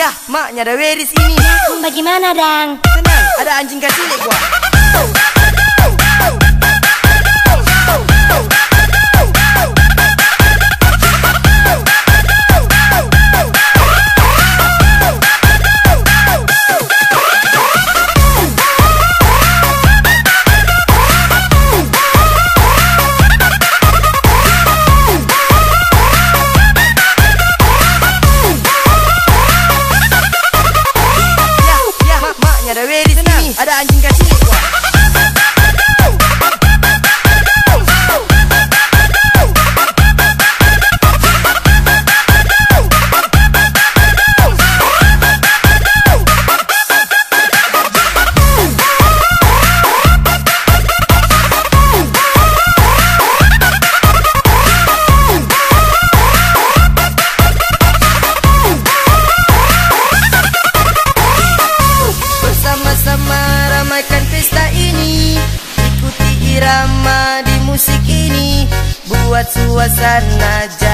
Dah, maknya ada weri sini. Bagaimana, Dang? Tenang, ada anjing kecil gua. suasana.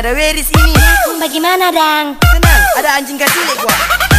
ada Weris ini Bagaimana dang? Tenang, ada anjing kecil gua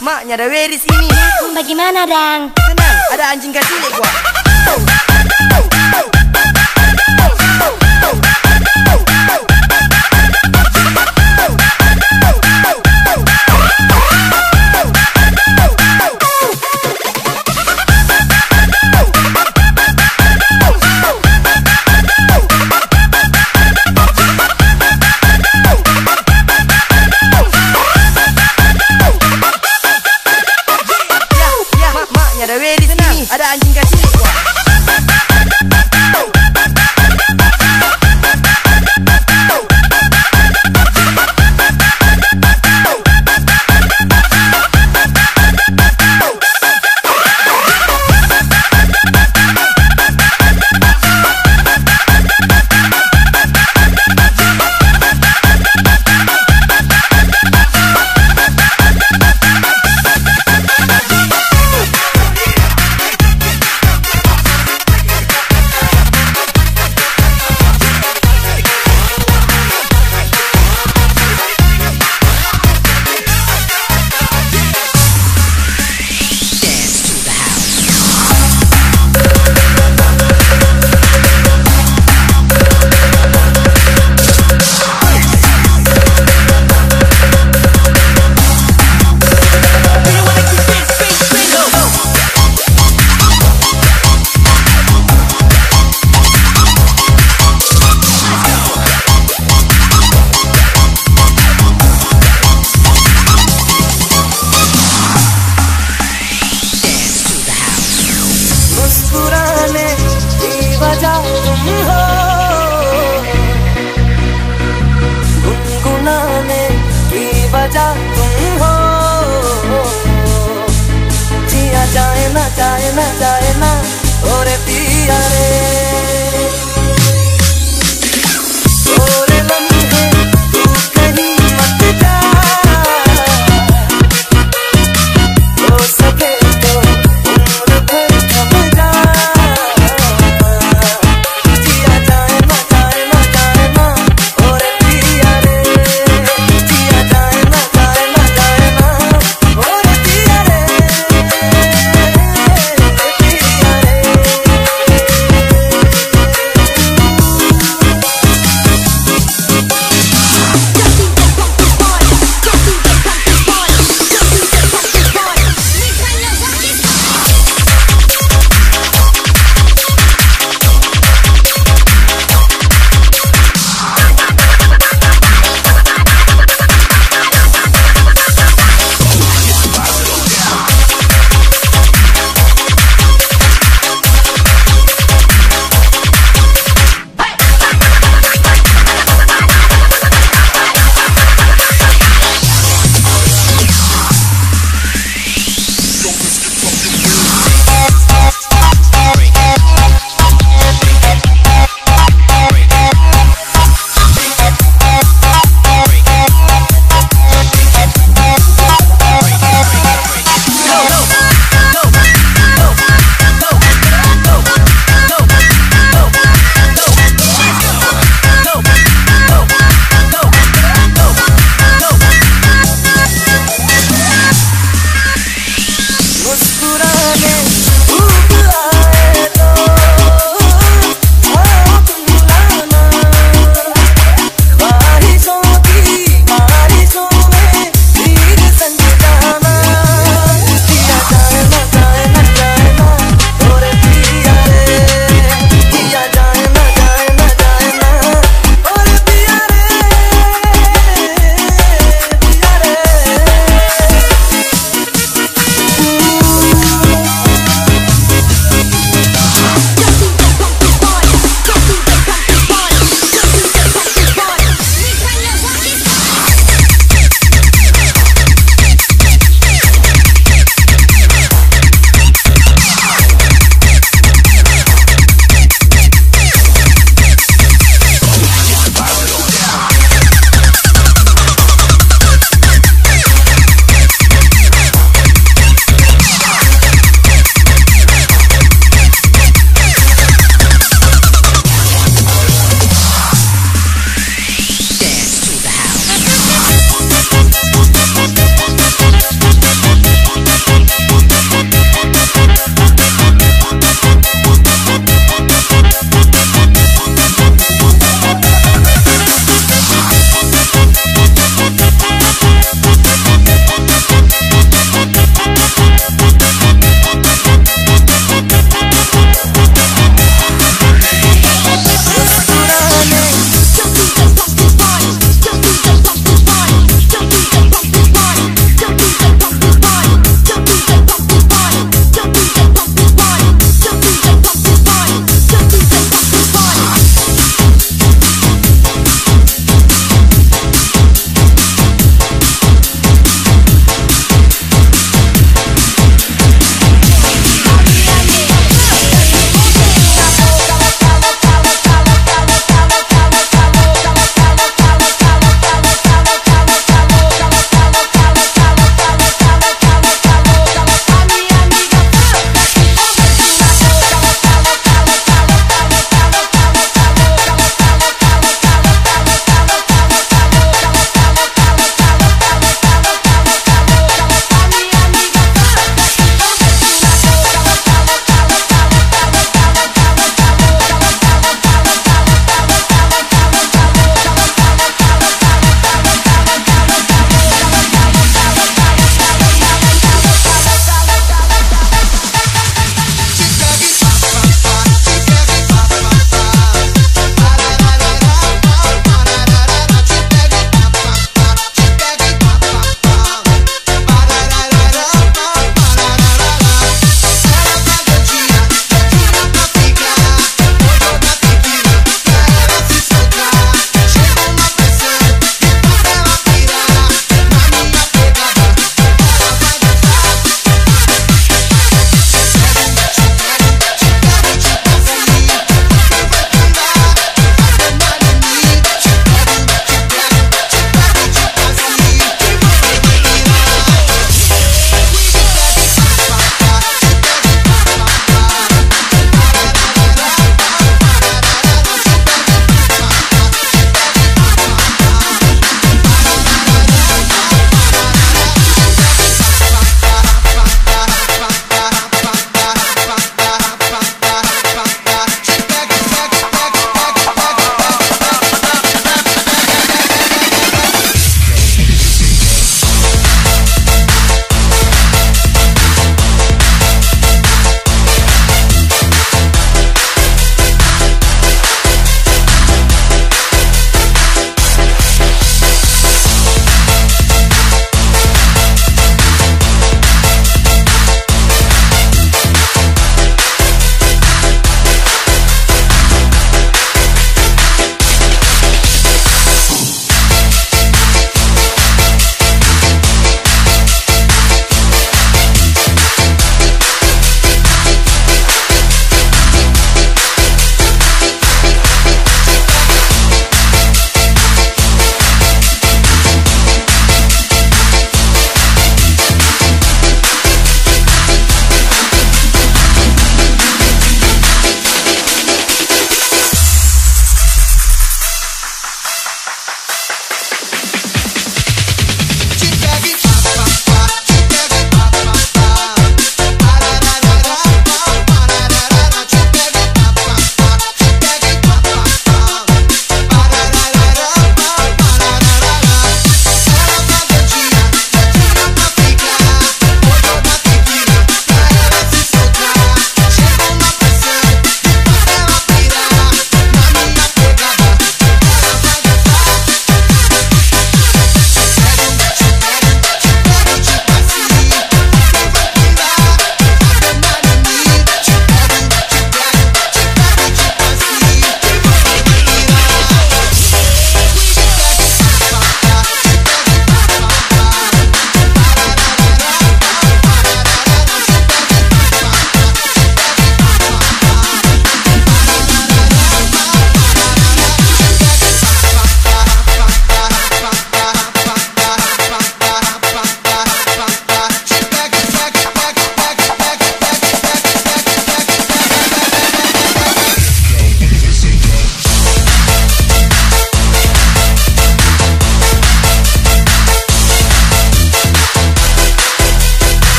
maknya ada weris ini Bagaimana, Dang? Tenang, ada anjing kecil gua वजह तुम हो जिया जाए ना जाए ना जाए ना और पिया रे